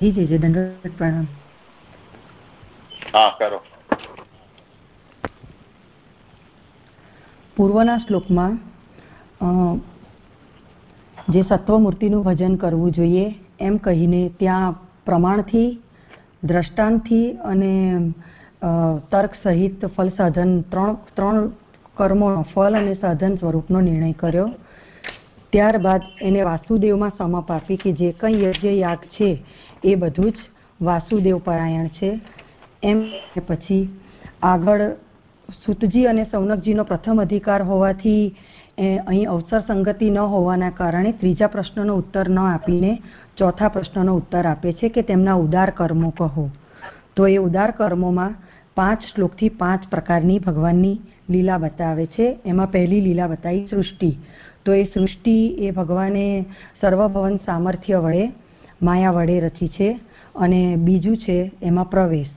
જી જી જી દંડવત પ્રણામ હા કરો પૂર્વના શ્લોકમાં જે સત્વમૂર્તિનું ભજન કરવું જોઈએ એમ કહીને ત્યાં પ્રમાણથી દ્રષ્ટાંતથી અને તર્ક સહિત ફલ સાધન ત્રણ ત્રણ કર્મોનો ફલ અને સાધન સ્વરૂપનો નિર્ણય કર્યો. ત્યારબાદ એને વાસુદેવમાં સમપ આપી કે જે કંઈ યજ્ઞ યાગ છે એ બધું જ વાસુદેવ પરાયણ છે. એમ પછી આગળ સુતજી અને સૌનકજીનો પ્રથમ અધિકાર હોવાથી અહીં અવસર સંગતિ ન હોવાના કારણે ત્રીજા પ્રશ્નનો ઉત્તર ન આપીને ચોથા પ્રશ્નનો ઉત્તર આપે છે કે તેમના ઉદાર કર્મો કહો. તો એ ઉદાર કર્મોમાં પાંચ શ્લોકથી પાંચ પ્રકારની ભગવાનની લીલા બતાવે છે. એમાં પહેલી લીલા બતાવી સૃષ્ટિ. તો એ સૃષ્ટિ, એ ભગવાને સર્વભવન સામર્થ્ય વડે, માયા વડે રચી છે અને બીજું છે એમાં પ્રવેશ.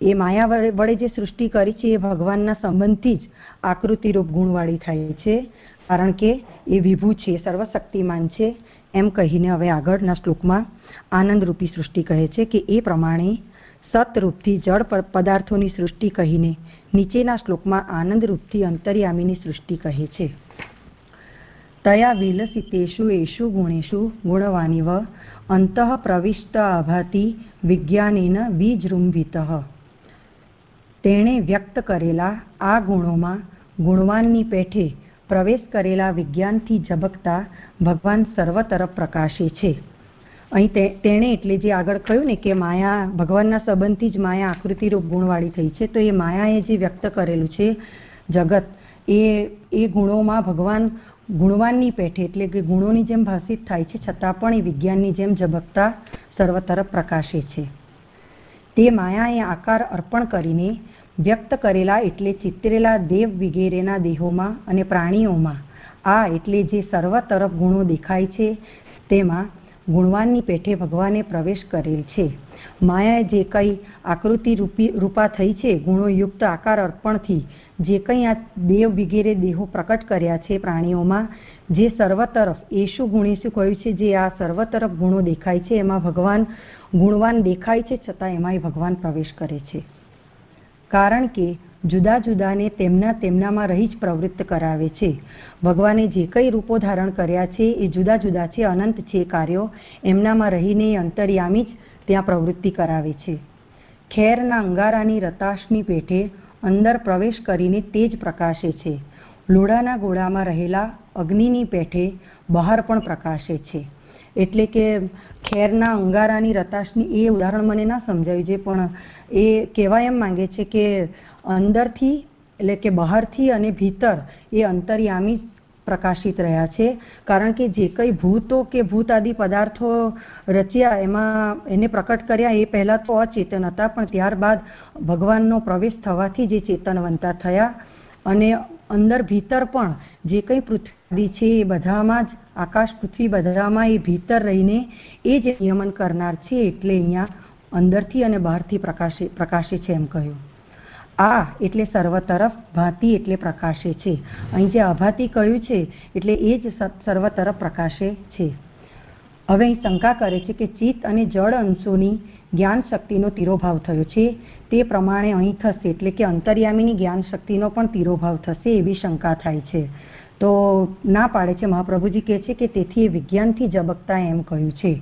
એ માયા વડે જે સૃષ્ટિ કરી છે એ ભગવાનના સંબંધથી જ આકૃતિરૂપ ગુણવાળી થાય છે. કારણ કે એ વિભુ છે, સર્વશક્તિમાન છે. એમ કહીને હવે આગળના શ્લોકમાં આનંદરૂપી સૃષ્ટિ કહે છે કે એ પ્રમાણે સતરૂપથી જળ પદાર્થોની સૃષ્ટિ કહીને નીચેના શ્લોકમાં આનંદરૂપથી અંતર્યામીની સૃષ્ટિ કહે છે. તયા વિલસિતેષુ એષુ ગુણેષુ ગુણવાનિવ અંતઃ પ્રવિષ્ટ અભાતિ વિજ્ઞાનેન વિજૃંભિત તેણે વ્યક્ત કરેલા આ ગુણોમાં ગુણવાનની પેઠે પ્રવેશ કરેલા વિજ્ઞાનથી ઝબકતા ભગવાન સર્વ તરફ પ્રકાશે છે અહીં તેણે એટલે જે આગળ કહ્યું ને કે માયા ભગવાનના સંબંધથી જ માયા આકૃતિરૂપ ગુણવાળી થઈ છે, તો એ માયાએ જે વ્યક્ત કરેલું છે, જગત, એ એ ગુણોમાં ભગવાન ગુણવાનની પેઠે, એટલે કે ગુણોની જેમ ભાષિત થાય છે, છતાં પણ એ વિજ્ઞાનની જેમ ઝબકતા સર્વ તરફ પ્રકાશે છે. તે માયાએ આકાર અર્પણ કરીને વ્યક્ત કરેલા એટલે ચિતરેલા દેવ વગેરેના દેહોમાં અને પ્રાણીઓમાં, આ એટલે જે સર્વ તરફ ગુણો દેખાય છે, તેમાં ગુણવાનની પેઠે ભગવાને પ્રવેશ કરેલ છે. માયાએ જે કંઈ આકૃતિ રૂપી, રૂપા થઈ છે ગુણોયુક્ત આકાર અર્પણથી, જે કંઈ આ દેવ વગેરે દેહો પ્રકટ કર્યા છે પ્રાણીઓમાં, જે સર્વ તરફ એ શું ગુણેશું કહ્યું છે જે આ સર્વ તરફ ગુણો દેખાય છે, એમાં ભગવાન ગુણવાન દેખાય છે છતાં એમાંય ભગવાન પ્રવેશ કરે છે. કારણ કે જુદા જુદાને તેમના તેમનામાં રહી જ પ્રવૃત્ત કરાવે છે. ભગવાને જે કંઈ રૂપો ધારણ કર્યા છે, એ જુદા જુદા છે, અનંત છે કાર્યો એમનામાં રહીને અંતર્યામી જ ત્યાં પ્રવૃત્તિ કરાવે છે. ખેરના અંગારાની રતાશની પેઠે અંદર પ્રવેશ કરીને તે જ પ્રકાશે છે. લોડાના ગોળામાં રહેલા અગ્નિની પેઠે બહાર પણ પ્રકાશે છે. એટલે કે ખેરના અંગારાની રતાશની એ ઉદાહરણ મને ના સમજાવ્યું છે, પણ એ કહેવા એમ માંગે છે કે અંદરથી, એટલે કે બહારથી અને ભીતર એ અંતર્યામી પ્રકાશિત રહ્યા છે. કારણ કે જે કંઈ ભૂતો કે ભૂત આદિ પદાર્થો રચ્યા, એમાં એને પ્રકટ કર્યા, એ પહેલાં તો અચેતન હતા, પણ ત્યારબાદ ભગવાનનો પ્રવેશ થવાથી જે ચેતનવંતા થયા અને અંદર ભીતર પણ જે કંઈ પૃથ્વી છે એ બધામાં જ, આકાશ, પૃથ્વી બધામાં એ ભીતર રહીને એ જ નિયમન કરનાર છે, એટલે અહીંયા અંદરથી અને બહારથી પ્રકાશે પ્રકાશે છે એમ કહ્યું. આ એટલે સર્વ તરફ ભાતિ એટલે પ્રકાશે છે. અહીં જે અભાતિ કહ્યું છે, એટલે એ જ સર્વ તરફ પ્રકાશે છે. હવે અહીં શંકા કરે છે કે ચિત્ત અને જળ અંશોની જ્ઞાન શક્તિનો તિરોભાવ થયો છે. તે પ્રમાણે અહીં થશે એટલે કે અંતર્યામીની જ્ઞાન શક્તિનો પણ તિરોભાવ થશે એવી શંકા થાય છે. તો ના પાડે છે. મહાપ્રભુજી કહે છે કે તેથી એ વિજ્ઞાનથી જબકતા એમ કહ્યું છે.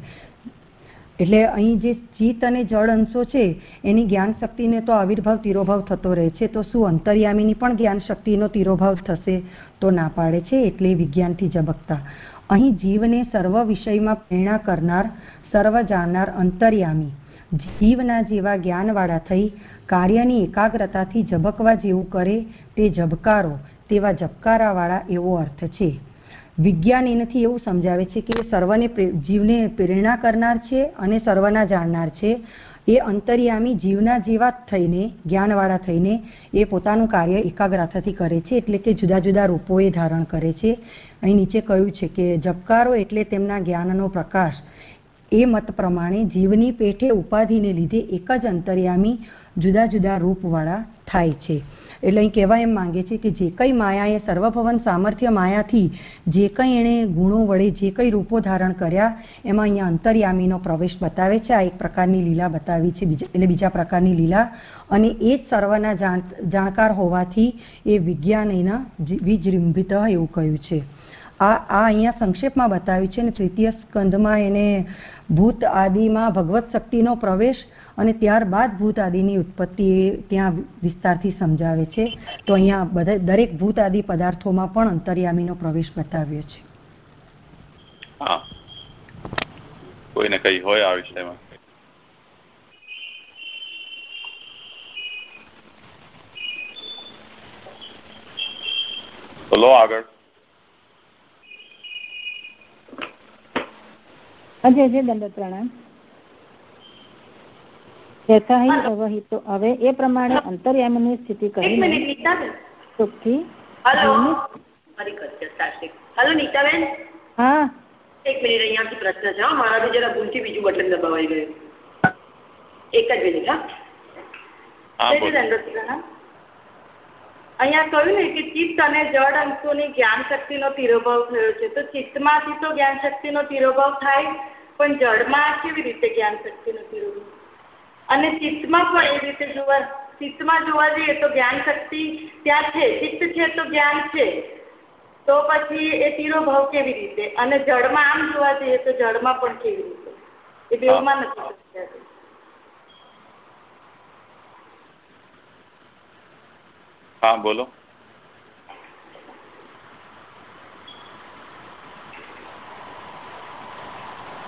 એટલે અહીં જે ચિત્ત અને જળ અંશો છે, એની જ્ઞાન શક્તિને તો આવિર્ભાવ, તિરોભાવ થતો રહે છે. તો શું અંતર્યામીની પણ જ્ઞાન શક્તિનો તિરોભાવ થશે તો ના પાડે છે એટલે વિજ્ઞાનથી ઝબકતા. અહીં જીવને સર્વ વિષયમાં પ્રેરણા કરનાર, સર્વ જાણનાર અંતર્યામી. જીવના જેવા જ્ઞાનવાળા થઈ, કાર્યની એકાગ્રતાથી ઝબકવા જેવું કરે તે ઝબકારો, તેવા ઝબકારાવાળા એવો અર્થ છે. વિજ્ઞાન એનાથી એવું સમજાવે છે કે સર્વને જીવને પ્રેરણા કરનાર છે અને સર્વના જાણનાર છે. એ અંતર્યામી જીવના જેવા થઈને, જ્ઞાનવાળા થઈને એ પોતાનું કાર્ય એકાગ્રતાથી કરે છે, એટલે કે જુદા જુદા રૂપોએ ધારણ કરે છે. અહીં નીચે કહ્યું છે કે જપકારો એટલે તેમના જ્ઞાનનો પ્રકાશ. એ મત પ્રમાણે જીવની પેઠે ઉપાધિને લીધે એક જ અંતર્યામી જુદા જુદા રૂપવાળા થાય છે. એટલે અહીં કહેવા એમ માંગે છે કે જે કંઈ માયાએ સર્વભવન સામર્થ્ય માયાથી જે કંઈ એણે ગુણો વડે જે કંઈ રૂપો ધારણ કર્યા, એમાં અહીંયા અંતર્યામીનો પ્રવેશ બતાવે છે. આ એક પ્રકારની લીલા બતાવી છે, બીજા એટલે બીજા પ્રકારની લીલા. અને એ જ સર્વના જાણકાર હોવાથી એ વિજ્ઞાન એના વિજૃંભિત એવું કહ્યું છે. આ આ અહીંયા સંક્ષેપમાં બતાવ્યું છે અને તૃતીય સ્કંદમાં એને ભૂત આદિમાં ભગવત શક્તિનો પ્રવેશ અને ત્યારબાદ ભૂત આદિની ઉત્પત્તિ ત્યાં વિસ્તારથી સમજાવે છે. તો અહીંયા બધા દરેક ભૂત આદિ પદાર્થોમાં પણ અંતર્યામીનો પ્રવેશ બતાવ્યો છે. કોઈને કઈ હોય આ વિષયમાં? બોલો આગળ. અજય અજય દંડ પ્રણામ યથા હિ અવહિતો હવે એ પ્રમાણે અંતર્યામીની સ્થિતિ કરીને સુખથી હલો હલો નીતાબેન હા એક મિનિટ અહીંયાથી પ્રશ્ન છે મારાથી જરા ભૂલથી બીજું બટન દબાવાઈ ગયું એક જ મિનિટ હા અહીંયા કહ્યું ને કે ચિત્ત અને જળ અંશોની જ્ઞાન શક્તિનો તિરોભાવ થયો છે. તો ચિત્તમાંથી તો જ્ઞાન શક્તિનો તિરોભાવ થાય પણ જળમાં કેવી રીતે જ્ઞાન શક્તિનો તિરોભાવ? અને ચિત્તમાં પણ એ રીતે જોવા ચિત્તમાં જોવા જઈએ તો જ્ઞાન શક્તિ ત્યાં છે ચિત્ત છે તો જ્ઞાન છે. તો પછી એ તિરોભાવ કેવી રીતે? અને જળમાં આમ જોવા જઈએ તો જળમાં પણ કેવી રીતે? એ બેઉમાં નથી હા. બોલો.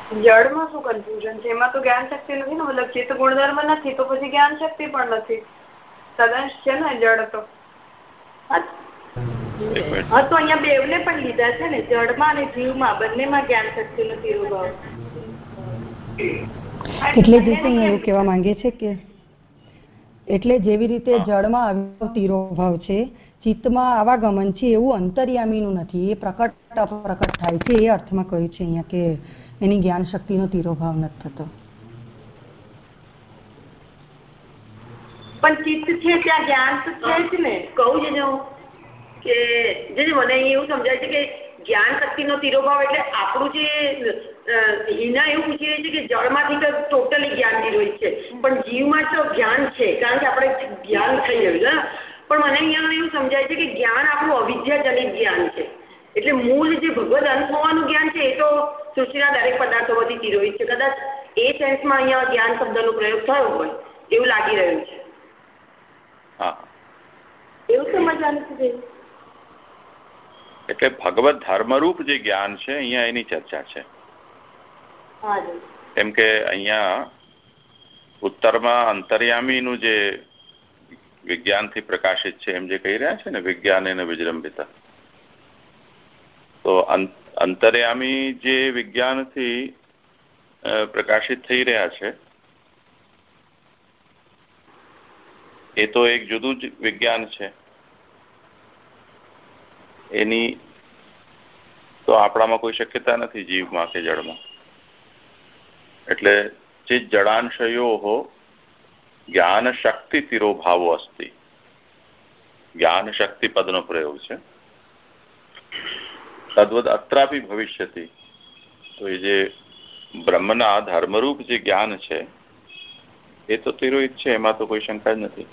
જળમાં શું કન્ફ્યુઝન છે? એમાં તો જ્ઞાન શક્તિ નથી ને, મતલબ ચિત્ત ગુણધર્મ નથી, તો પછી જ્ઞાન શક્તિ પણ નથી. સદંશ છે ને, જળ તો. તો અહીંયા બેવને પણ લીધા છે ને, જળમાં અને જીવમાં, બંનેમાં જ્ઞાન શક્તિનો તિરુભાવ એટલે જીસિંહ એવું કહેવા માંગે છે કે, એટલે જેવી રીતે જળમાં આવ્યો તિરોભાવ છે, ચિત્તમાં આવાગમન છે, એવું અંતર્યામીનું નથી. એ પ્રકટ અપ્રકટ થાય છે, એ અર્થમાં કહ્યું છે અહીંયા કે એની જ્ઞાન શક્તિનો તિરોભાવ નથી થતો. પણ ચિત્ત છે, ત્યાં જ્ઞાન તો છે જ ને. કહું છે કે, જે મને એવું સમજાય છે કે જ્ઞાન શક્તિનો તિરોભાવ એટલે આપણું જે હિના એવું પૂછી રહી કે જળમાંથી તો ટોટલી જ્ઞાન નિર્વહિત છે. પણ જીવમાં તો જ્ઞાન છે, કારણ કે આપણે જ્ઞાન થઈ છે પણ મને અહીંયા એવું સમજાય છે કે જ્ઞાન આપણું અવિદ્યાજનિત જ્ઞાન છે. એટલે મૂળ જે ભગવદ અંત હોવાનું જ્ઞાન છે, એ તો સૃષ્ટિના દરેક પદાર્થોમાંથી તિરોહિત છે. કદાચ એ સેન્સમાં અહીંયા જ્ઞાન શબ્દનો પ્રયોગ થયો હોય એવું લાગી રહ્યું છે. એવું સમજવાનું છે એટલે ભગવત ધર્મરૂપ જે જ્ઞાન છે અહીંયા એની ચર્ચા છે. કેમ કે અહીંયા ઉત્તરમાં અંતર્યામીનું જે વિજ્ઞાનથી પ્રકાશિત છે એમ જે કહી રહ્યા છે ને વિજ્ઞાન અને વિજૃંભિતા તો અંતર્યામી જે વિજ્ઞાનથી પ્રકાશિત થઈ રહ્યા છે, એ તો એક જુદું જ વિજ્ઞાન છે. એની તો આપણામાં કોઈ શક્યતા નથી જીવમાં કે જળમાં. એટલે જે જળાંશયો જ્ઞાન શક્તિ તિરોભાવો અસ્તિ. જ્ઞાન શક્તિ પદનો પ્રયોગ છે. તદ્વદ અત્રાપી ભવિષ્યતિ તો એ જે બ્રહ્મના ધર્મરૂપ જે જ્ઞાન છે એ તો તિરોહિત છે એમાં તો કોઈ શંકા જ નથી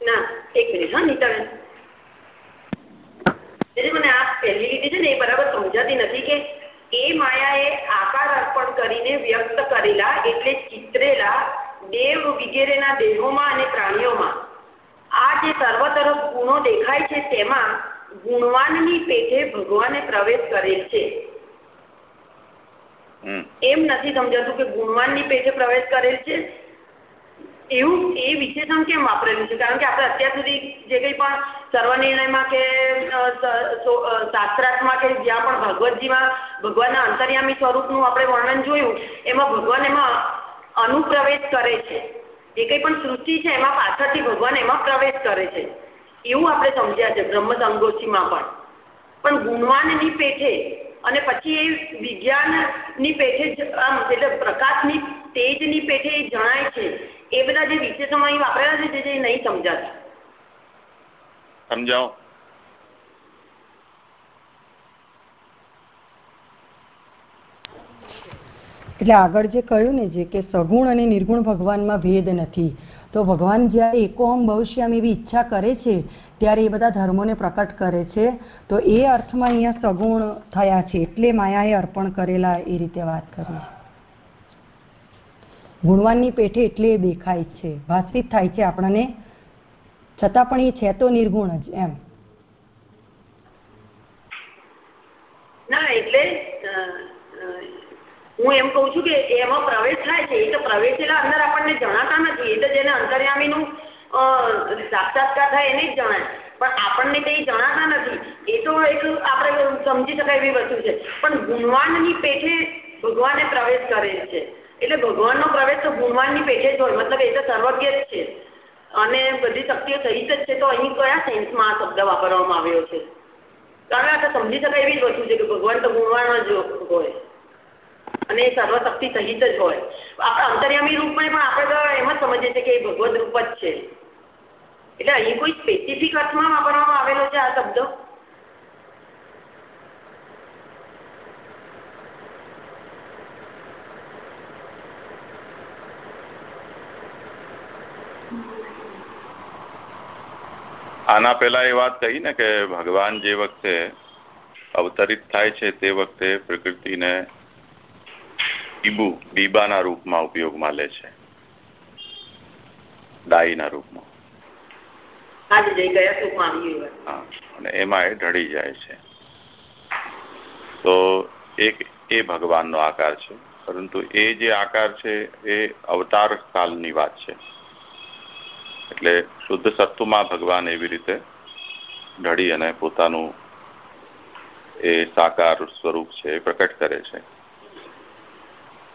ના એક મિનિટ હા નીતાબેન મને આ પહેલી લીધી છે ને એ બરાબર સમજાતી નથી કે એ માયાએ આકાર અર્પણ કરીને વ્યક્ત કરેલા એટલે ચિત્રેલા દેવ વગેરેના દેહોમાં અને પ્રાણીઓમાં. આ જે સર્વ તરફ ગુણો દેખાય છે તેમાં ગુણવાનની પેટે ભગવાને પ્રવેશ કરેલ છે. એમ નથી સમજાતું કે ગુણવાનની પેટે પ્રવેશ કરેલ છે. એવું એ વિશેષણ કેમ વાપરેલું છે? કારણ કે આપણે અત્યાર સુધી જે કંઈ પણ સર્વનિર્ણયમાં કે શાસ્ત્રાર્થમાં કે જ્યાં પણ ભગવતજીમાં ભગવાનના અંતર્યામી સ્વરૂપનું આપણે વર્ણન જોયું, એમાં ભગવાન એમાં અનુપ્રવેશ કરે છે. જે કંઈ પણ સૃષ્ટિ છે એમાં પાછળથી ભગવાન એમાં પ્રવેશ કરે છે. એવું આપણે સમજ્યા છે, બ્રહ્મ સંગોષ્ઠીમાં પણ. પણ ગુણવાનની પેઠે અને પછી એ વિજ્ઞાનની પેઠે આમ, એટલે પ્રકાશની તેજની પેઠે એ જણાય છે એ બધા જે વિશેષણો અહીં વાપરેલા છે જે નહીં સમજાતા. સમજાવો. એટલે આગળ જે કહ્યું ને જે કે સગુણ અને નિર્ગુણ ભગવાનમાં ભેદ નથી તો ભગવાન જ્યારે એકોહમ ભવિષ્યમ એવી ઈચ્છા કરે છે ત્યારે એ બધા ધર્મોને પ્રકટ કરે છે તો એ અર્થમાં અહીંયા સગુણ થયા છે એટલે માયાએ અર્પણ કરેલા એ રીતે વાત કરી. ગુણવાનની પેઠે એટલે દેખાય છે. ભાષિત થાય છે આપણને. છતાં પણ એ છે તો નિર્ગુણ જ એમ. ના, એટલે હું એમ કહું છું કે એમાં પ્રવેશ થાય છે. એ તો પ્રવેશેલા અંદર આપણને જણાતા નથી. એ તો જેને અંતર્યામીનું સાક્ષાત્કાર થાય એને જ જણાય. પણ આપણને તે જણાતા નથી. એ તો એક આપણે સમજી શકાય એવી વસ્તુ છે. પણ ગુણવાનની પેઠે ભગવાને પ્રવેશ કરે છે. એટલે ભગવાનનો પ્રવેશ તો ગુણવાનની પેટે જ હોય. મતલબ એ તો સર્વજ્ઞ જ છે. અને બધી શક્તિઓ સહિત જ છે. તો અહીં કયા સેન્સમાં આ શબ્દ વાપરવામાં આવ્યો છે? કારણ કે સમજી શકાય એવી જ વસ્તુ છે કે ભગવાન તો ગુણવાન જ હોય. અને એ સર્વશક્તિ સહિત જ હોય. આપણે અંતર્યામી રૂપમાં પણ આપણે તો એમ જ સમજીએ છીએ કે એ ભગવદ રૂપ જ છે. એટલે અહીં કોઈ સ્પેસિફિક અર્થમાં વાપરવામાં આવેલો છે આ શબ્દ? આના પહેલા એ વાત કહી ને કે ભગવાન જે વખતે અવતરિત થાય છે તે વખતે પ્રકૃતિને બીબુ બીબાના રૂપમાં ઉપયોગમાં લે છે. ડાઈના રૂપમાં. અને એમાં એ ઢળી જાય છે. તો એક એ ભગવાનનો આકાર છે પરંતુ એ જે આકાર છે એ અવતાર કાલની વાત છે. એટલે શુદ્ધ સત્વમાં ભગવાન એવી રીતે ઢળી અને પોતાનું એ સાકાર સ્વરૂપ છે એ પ્રકટ કરે છે.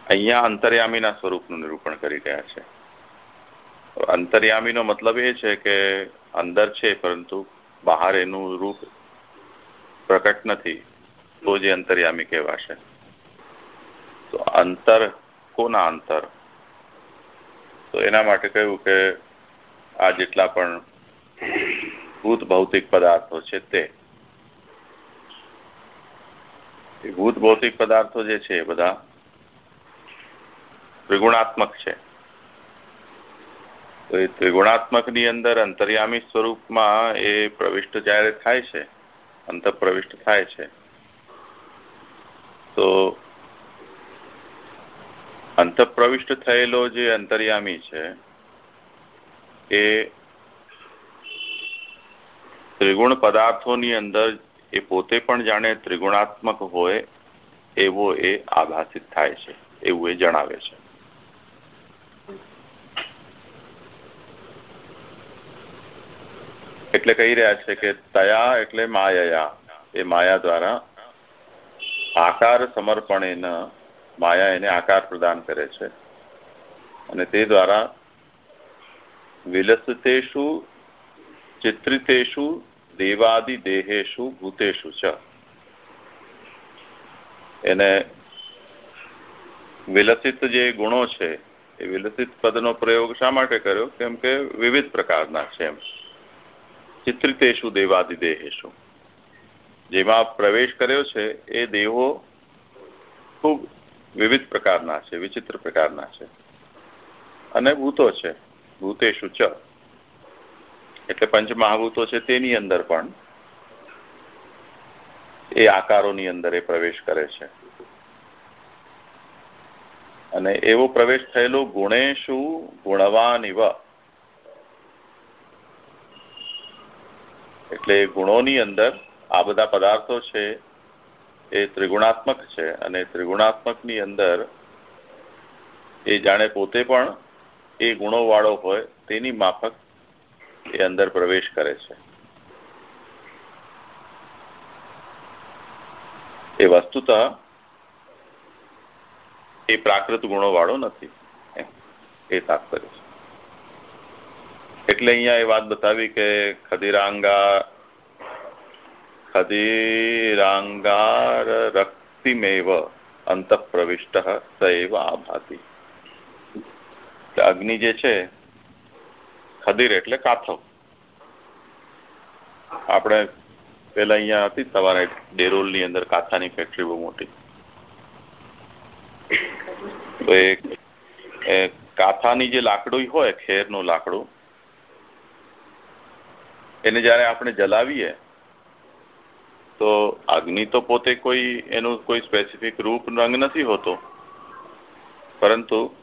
અહીંયા અંતર્યામીના સ્વરૂપનું નિરૂપણ કરી રહ્યા છે. અંતર્યામીનો મતલબ એ છે કે અંદર છે પરંતુ બહાર એનું રૂપ પ્રકટ નથી, તો જે અંતર્યામી કહેવાશે. તો અંતર કોના અંતર? તો એના માટે કહ્યું કે આ જેટલા પણ ભૂત ભૌતિક પદાર્થો છે તે. ભૂત ભૌતિક પદાર્થો જે છે એ બધા ત્રિગુણાત્મક છે. તો એ ત્રિગુણાત્મકની અંદર અંતર્યામી સ્વરૂપમાં એ પ્રવિષ્ટ જ્યારે થાય છે અંત પ્રવિષ્ટ થાય છે, તો અંત પ્રવિષ્ટ થયેલો જે અંતર્યામી છે એ ત્રિગુણ પદાર્થોની અંદર એ પોતે પણ જાણે ત્રિગુણાત્મક હોય, એવો એ આભાસિત થાય છે, એવું એ જણાવે છે. એટલે કહી રહ્યા છે કે તયા એટલે માયા એ માયા દ્વારા આકાર સમર્પણેન માયા એને આકાર પ્રદાન કરે છે. અને તે દ્વારા વિલસિતેષુ ચિત્રિતેષુ દેવાદિ દેહેશુ ભૂતેષુ ચ એને વિલસિત જે ગુણો છે એ વિલસિત પદનો પ્રયોગ શા માટે કર્યો? કેમ કે વિવિધ પ્રકારના છે એમ. ચિત્રિતેશુ દેવાદિદેહેશુ જેમાં પ્રવેશ કર્યો છે, એ દેહો ખૂબ વિવિધ પ્રકારના છે, વિચિત્ર પ્રકારના છે. અને ભૂતો છે. ભૂતેશુ ચ. એટલે પંચમહાભૂતો છે તેની અંદર પણ એ આકારોની અંદર એ પ્રવેશ કરે છે. અને એવો પ્રવેશ થયેલો ગુણેશુ ગુણવાનિવ. એટલે ગુણોની અંદર આ બધા પદાર્થો છે એ ત્રિગુણાત્મક છે અને ત્રિગુણાત્મકની અંદર એ જાણે પોતે પણ એ ગુણો વાળો હોય તેની માફક એ અંદર પ્રવેશ કરે છે. એ વસ્તુત એ પ્રાકૃત ગુણો વાળો નથી એ તાત્પર્ય છે. એટલે અહીંયા એ વાત બતાવી કે ખદીરાંગા ખદીરાંગાર રક્તિમેવ અંત પ્રવિષ્ટ સૈવ આભાતી અગ્નિ જે છે, ખદીર એટલે કાથો આપણે પેલા અહીંયા હતી તમારે ડેરોલની અંદર કાથાની ફેક્ટરી બહુ મોટી. તો એ કાથાની જે લાકડું હોય, ખેરનું લાકડું, એને જયારે આપણે જલાવીએ, તો અગ્નિ તો પોતે કોઈ એનું કોઈ સ્પેસિફિક રૂપ રંગ નથી હોતો. પરંતુ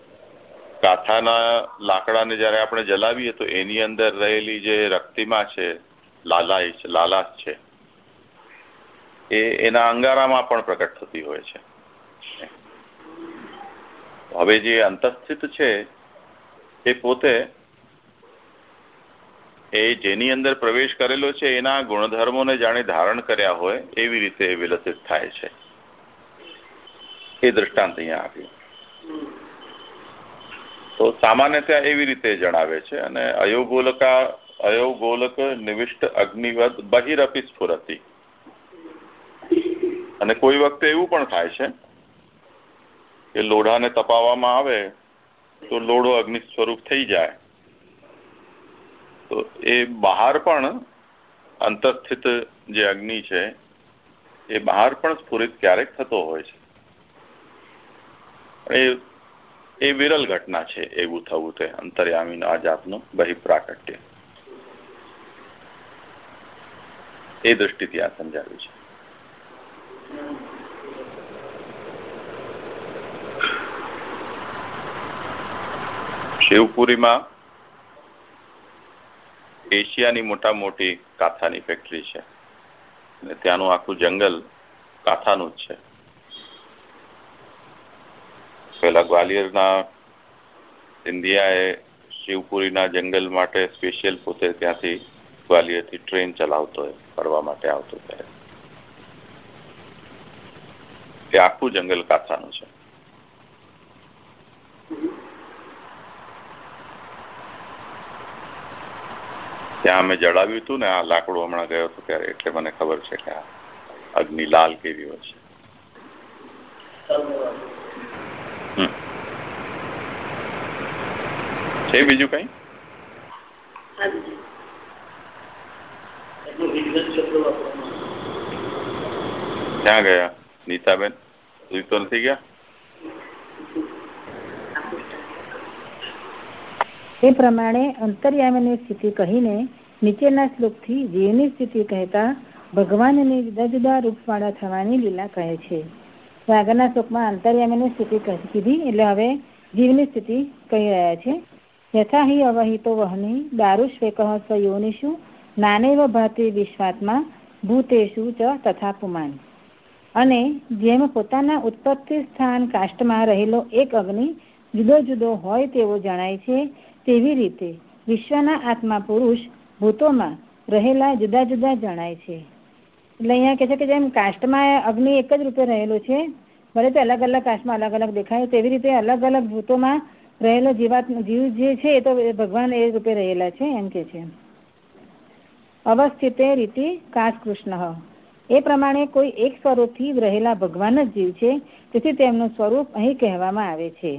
કાથાના લાકડાને જયારે આપણે જલાવીએ તો એની અંદર રહેલી જે રક્તિમાં છે લાલાશ લાલાશ છે, એ એના અંગારામાં પણ પ્રગટ થતી હોય છે. હવે જે અંતસ્થિત છે, એ પોતે એ જેની અંદર પ્રવેશ કરેલો છે, એના ગુણધર્મોને જાણે ધારણ કર્યા હોય એવી રીતે વિલસિત થાય છે. એ દ્રષ્ટાંત અહીંયા આપ્યું. તો સામાન્યતા એવી રીતે જણાવે છે અને અયોગોલકા, અયોગોલક નિવિષ્ટ અગ્નિવદ બહિરપી સ્ફુરતી. અને કોઈ વખતે એવું પણ થાય છે કે લોઢાને તપાવવામાં આવે તો લોઢો અગ્નિ સ્વરૂપ થઈ જાય. તો એ બહાર પણ અંતર્સ્થિત જે અગ્નિ છે, એ બહાર પણ સ્ફુરિત ક્યારેક થતો હોય છે. એ એ વિરલ ઘટના છે એવું થવું તે અંતર્યામીનું આ જાતનું બહિપ્રાકટ્ય. એ દ્રષ્ટિથી આ સમજાવ્યું છે. શિવપુરીમાં એશિયાની મોટા મોટી કાથાની ફેક્ટરી છે. અને ત્યાંનું આખું જંગલ કાથાનું જ છે. પેલા ગ્વાલિયરના સિંધિયાએ શિવપુરીના જંગલ માટે સ્પેશિયલ પોતે ત્યાંથી ગ્વાલિયરથી ટ્રેન ચલાવતો ફરવા માટે આવતો ત્યારે તે આખું જંગલ કાથાનું છે. ત્યાં અમે જણાવ્યું હતું ને, આ લાકડું હમણાં ગયો હતો ત્યારે, એટલે મને ખબર છે કે આ અગ્નિ લાલ કેવી હોય છે. છે બીજું કઈ? ક્યાં ગયા? નીતાબેન? તો નથી ગયા? એ પ્રમાણે અંતર્યામીની સ્થિતિ કહીને નીચેના શ્લોકથી જીવની સ્થિતિ કહેતા ભગવાનની જુદા જુદા રૂપવાળા થવાની લીલા કહે છે. આગળના શ્લોકમાં અંતર્યામીની સ્થિતિ કીધી. એટલે હવે જીવની સ્થિતિ કહી રહ્યા છે. યથા હિ અવહિતો વહની દારુષ્વેક સ્વયોનિષુ નાનેવ ભાતિ વિશ્વાત્મા ભૂતેશુ ચ તથા પુમાન. અને જેમ પોતાના ઉત્પત્તિ સ્થાન કાષ્ટમાં રહેલો એક અગ્નિ જુદો જુદો હોય તેવો જણાય છે, તેવી રીતે વિશ્વના આત્મા પુરુષ ભૂતોમાં રહેલા જુદા જુદા જણાય છે. એટલે અહીંયા કે છે કે જેમ કાસ્ટમાં અગ્નિ એક જ રૂપે રહેલો છે, ભલે તે અલગ અલગ કાસ્ટમાં અલગ અલગ દેખાય, તેવી રીતે અલગ અલગ ભૂતોમાં રહેલો જીવાત, જીવ જે છે એ તો ભગવાન એ રૂપે રહેલા છે એમ કે છે. અવસ્થિતે રીતિ કાશ કૃષ્ણ એ પ્રમાણે કોઈ એક સ્વરૂપથી રહેલા ભગવાન જ જીવ છે, તેથી તેમનું સ્વરૂપ અહીં કહેવામાં આવે છે.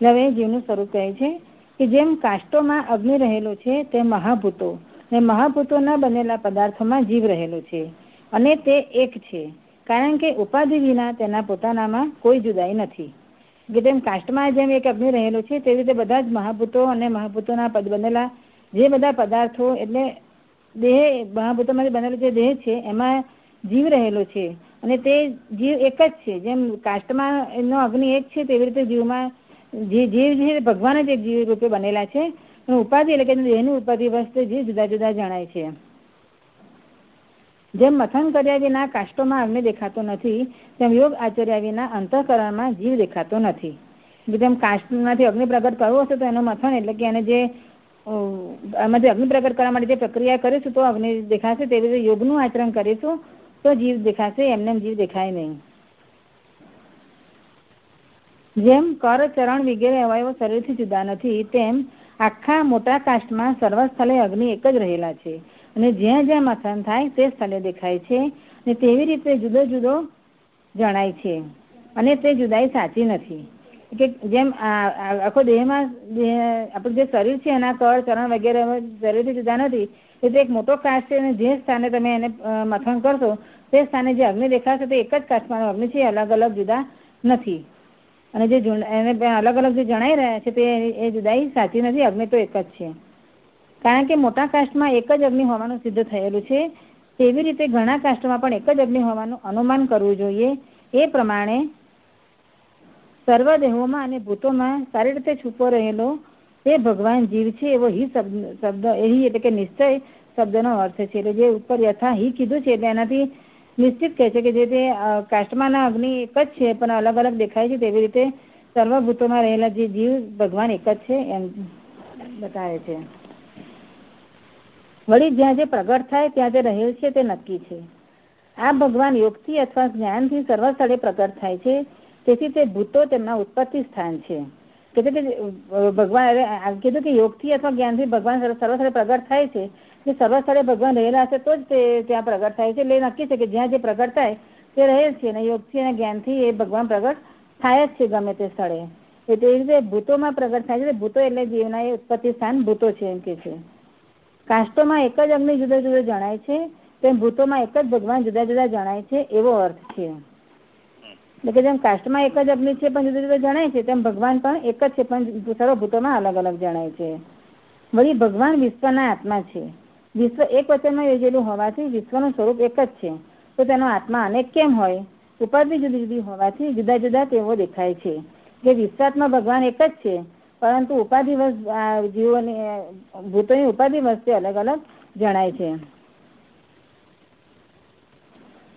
એટલે હવે જીવનું સ્વરૂપ કહે છે કે જેમ કાષ્ટોમાં અગ્નિ રહેલો છે તે મહાભૂતો. ને મહાભૂતોના બનેલા પદાર્થોમાં જીવ રહેલો છે. અને તે એક છે, કારણ કે ઉપાધિ વિના તેના પોતાનામાં કોઈ જુદાઈ નથી. કે તેમ કાષ્ટમાં જેમ એક અગ્નિ રહેલો છે, તેવી રીતે બધા જ મહાભૂતો અને મહાભૂતોના પદ બનેલા જે બધા પદાર્થો એટલે દેહ મહાભૂતોમાંથી બનેલો જે દેહ છે, એમાં જીવ રહેલો છે. અને તે જીવ એક જ છે, જેમ કાષ્ટમાં એનો અગ્નિ એક છે, તેવી રીતે જીવમાં જે જીવ છે ભગવાન જ એક જીવ રૂપે બનેલા છે. ઉપાધિ એટલે કે દેહની ઉપાધિ વસ્તુ જે જુદા જુદા જણાય છે. જેમ મથન કર્યા વિના કાષ્ટોમાં અગ્નિ દેખાતો નથી, તેમ યોગ આચર્યા વિના અંતઃકરણમાં જીવ દેખાતો નથી. જેમ કાષ્ટમાંથી અગ્નિ પ્રગટ કરવો હશે તો એનું મથન એટલે કે એને જે આમાંથી અગ્નિ પ્રગટ કરવા માટે જે પ્રક્રિયા કરીશું તો અગ્નિ દેખાશે, તેવી રીતે યોગનું આચરણ કરીશું તો જીવ દેખાશે, એમને જીવ દેખાય નહીં. જેમ કર ચરણ વગેરે અવયવો શરીરથી જુદા નથી, તેમ આખા મોટા કાષ્ટમાં સર્વસ્થળે અગ્નિ એક જ રહેલા છે. અને જ્યાં જ્યાં મથન થાય તે સ્થળે દેખાય છે અને તેવી રીતે જુદો જુદો જણાય છે. અને તે જુદાઈ સાચી નથી. કે જેમ આખો દેહમાં આપણું જે શરીર છે એના કળ, ચરણ વગેરે શરીરથી જુદા નથી. એટલે એક મોટો કાચ છે અને જે સ્થાને તમે એને મથન કરશો, તે સ્થાને જે અગ્નિ દેખાશે તે એક જ કાચમાં અગ્નિ છે અલગ અલગ જુદા નથી. અને જે એને અલગ અલગ જે જણાઈ રહ્યા છે તે એ જુદાઈ સાચી નથી, અગ્નિ તો એક જ છે. કારણ કે મોટા કાસ્ટમાં એક જ અગ્નિ હોવાનું સિદ્ધ થયેલું છે. તેવી રીતે ઘણા કાસ્ટમાં પણ એક જ અગ્નિ હોવાનું અનુમાન કરવું જોઈએ. એ પ્રમાણે સર્વ દેહોમાં અને ભૂતોમાં સારી રીતે છૂપો રહેલો તે ભગવાન જીવ છે એવો હિ શબ્દ એ એટલે કે નિશ્ચય શબ્દનો અર્થ છે. એટલે જે ઉપર યથા હિ કીધું છે એટલે એનાથી નિશ્ચિત કહે છે કે જે તે કાષ્ટમાંના અગ્નિ એક જ છે, પણ અલગ અલગ દેખાય છે. તેવી રીતે સર્વભૂતોમાં રહેલા જે જીવ ભગવાન એક જ છે એમ બતાવે છે. વળી જ્યાં જે પ્રગટ થાય, ત્યાં જે રહેલ છે, તે નક્કી છે. આ ભગવાન યોગથી અથવા જ્ઞાનથી સર્વ સ્થળે પ્રગટ થાય છે, તેથી તે ભૂતો તેમના ઉત્પત્તિ સ્થાન છે. કે ભગવાન કીધું કે યોગથી અથવા જ્ઞાનથી ભગવાન સર્વ સ્થળે પ્રગટ થાય છે કે સર્વ સ્થળે ભગવાન રહેલા હશે, તો જ તે ત્યાં પ્રગટ થાય છે, એટલે નક્કી છે કે જ્યાં જે પ્રગટ થાય, તે રહે છે અને યોગથી અને જ્ઞાનથી એ ભગવાન પ્રગટ થાય જ છે ગમે તે સ્થળે. એટલે એ રીતે ભૂતોમાં પ્રગટ થાય છે, ભૂતો એટલે જીવના એ ઉત્પત્તિ સ્થાન ભૂતો છે એમ કે છે. કાષ્ટોમાં એક જ અગ્નિ જુદા જુદા જણાય છે, તેમ ભૂતોમાં એક જ ભગવાન જુદા જુદા જણાય છે, એવો અર્થ છે. એટલે કે જેમ કાષ્ટમાં એક જ અગ્નિ છે, પણ જુદા જુદા જણાય છે, તેમ ભગવાન પણ એક જ છે, પણ સર્વ ભૂતોમાં અલગ અલગ જણાય છે. વળી ભગવાન વિશ્વના આત્મા છે. વિશ્વ એક વચનમાં યોજેલું હોવાથી વિશ્વનું સ્વરૂપ એક જ છે. તો તેનો આત્મા અનેક કેમ હોય? ઉપાધિ જુદી જુદી હોવાથી જુદા જુદા તેવો દેખાય છે. કે વિશ્વાત્મા ભગવાન એક જ છે પરંતુ ઉપાધિ જીવોની ભૂતોની ઉપાધિ વસ્તુ અલગ અલગ જણાય છે.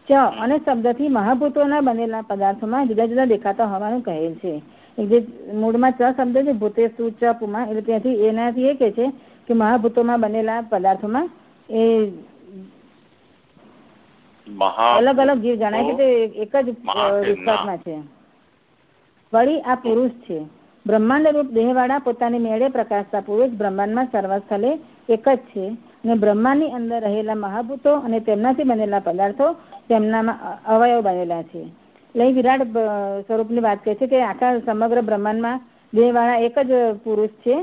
ચ અને શબ્દથી મહાભૂતોના બનેલા પદાર્થોમાં જુદા જુદા દેખાતા હોવાનું કહેલ છે. જે મૂળમાં ચ શબ્દ છે ભૂતે સુ ચ પુમા એટલે ત્યાંથી એનાથી એ કે છે કે મહાભૂતોમાં બનેલા પદાર્થોમાં એ અલગ અલગ જીવ જણાય છે તે એક જ વિશ્વાસમાં છે. વળી આ પુરુષ છે. બ્રહ્માંડ રૂપ દેહવાળા પોતાની મેળે પ્રકાશતા પુરુષ બ્રહ્માંડમાં સર્વસ્થલે એક જ છે. અને બ્રહ્માંડની અંદર રહેલા મહાભૂતો અને તેમનાથી બનેલા પદાર્થો તેમનામાં અવયવ બનેલા છે. એટલે વિરાટ સ્વરૂપની વાત કહે છે કે આખા સમગ્ર બ્રહ્માંડમાં દેહવાળા એક જ પુરુષ છે.